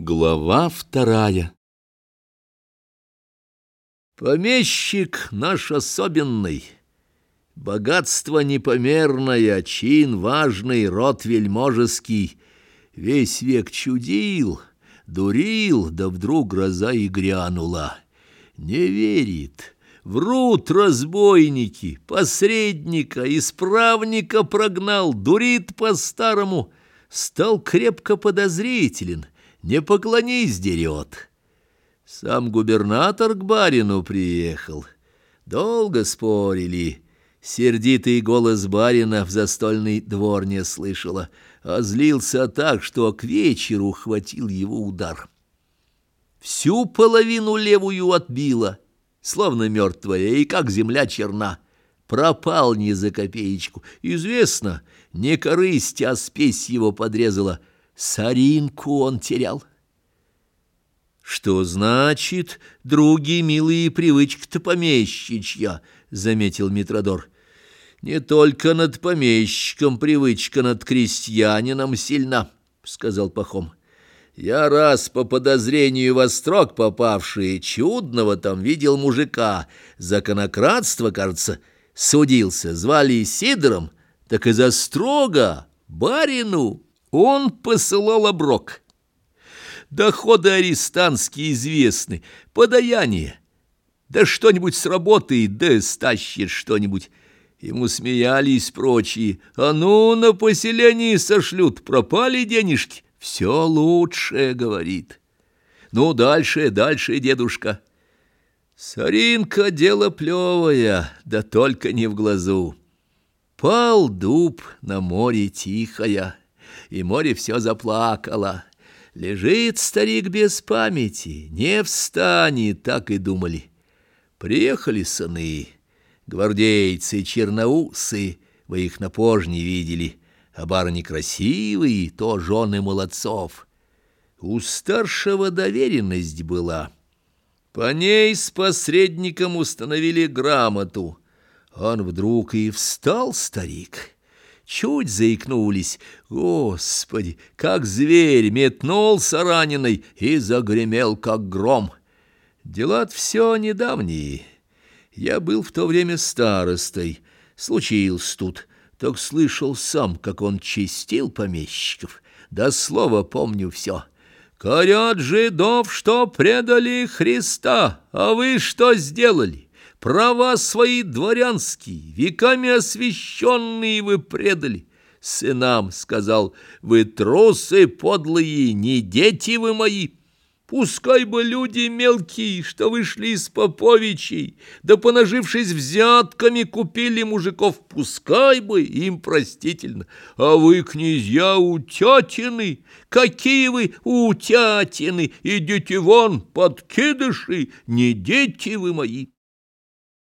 Глава вторая. Помещик наш особенный, Богатство непомерное, чин важный, род вельможеский, Весь век чудил, дурил, да вдруг гроза и грянула. Не верит, врут разбойники, посредника, исправника прогнал, Дурит по-старому, стал крепко подозрителен — не поклонись, дерет. Сам губернатор к барину приехал. Долго спорили. Сердитый голос барина в застольный двор не слышала, а злился так, что к вечеру хватил его удар. Всю половину левую отбила, словно мертвая, и как земля черна. Пропал не за копеечку. Известно, не корысть, а спесь его подрезала — Саринку он терял. «Что значит, други милые, привычка-то помещичья?» — заметил Митродор. «Не только над помещиком привычка над крестьянином сильна», — сказал Пахом. «Я раз по подозрению во строк попавший, чудного там видел мужика, законократство, кажется, судился, звали Сидором, так и за строго барину». Он посылал оброк. Доходы арестантские известны, подаяние. Да что-нибудь сработает, да стащит что-нибудь. Ему смеялись прочие. А ну, на поселении сошлют, пропали денежки. Все лучше, говорит. Ну, дальше, дальше, дедушка. Саринка дело плевое, да только не в глазу. Пал дуб на море тихая и море все заплакало. Лежит старик без памяти, не встанет, так и думали. Приехали сыны, гвардейцы, черноусы, вы их на пожне видели, а барыни красивые, то жены молодцов. У старшего доверенность была. По ней с посредником установили грамоту. Он вдруг и встал, старик, чуть заикнулись. Господи, как зверь метнулся раненый и загремел, как гром. дела все недавние. Я был в то время старостой. Случилось тут, так слышал сам, как он чистил помещиков. Да слово помню все. «Корят жидов, что предали Христа, а вы что сделали?» Права свои дворянские, веками освященные вы предали. Сынам сказал, вы трусы подлые, не дети вы мои. Пускай бы люди мелкие, что вышли из поповичей, да, понажившись взятками, купили мужиков, пускай бы им простительно. А вы, князья, утятины, какие вы утятины, идите вон, подкидыши, не дети вы мои.